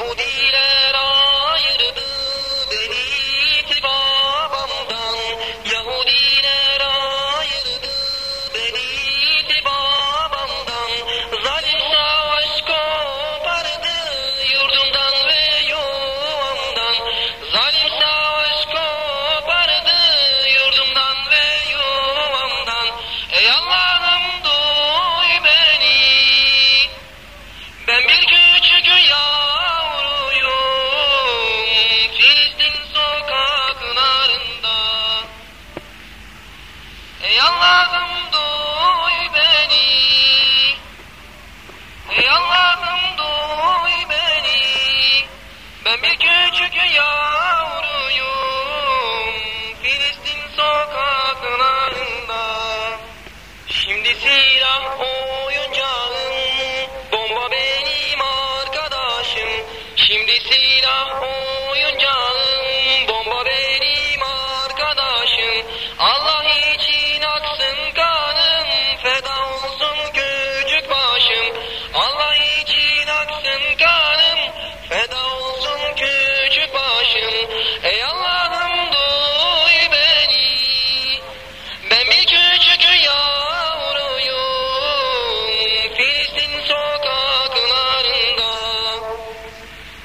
الهدي Allah'ım duy beni. Ey Allah'ım duy beni. Ben bir küçük yavruyum Filistin sokaklarında. Şimdi silah oyuncağım, bomba benim arkadaşım. Şimdi silah oyuncağım, başım. Ey Allah'ım duy beni, ben bir